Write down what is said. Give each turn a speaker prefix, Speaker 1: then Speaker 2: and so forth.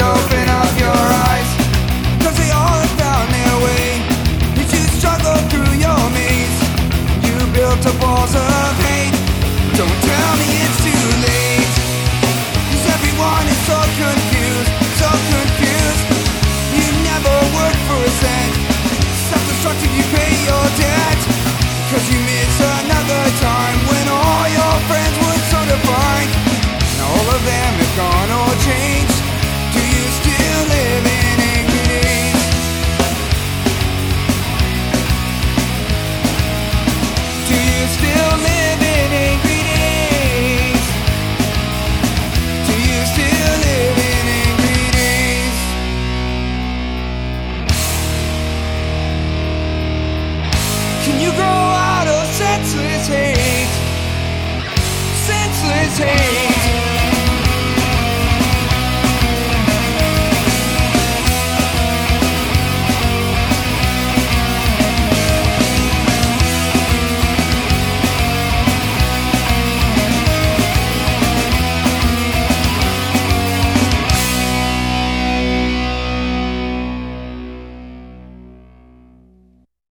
Speaker 1: open up your eyes. Cause they all have found their way You just struggle through your maze You built walls of hate. Don't tell me it's too everyone is so confused, so confused. You never for a cent. Self-destructive you pay your you miss grow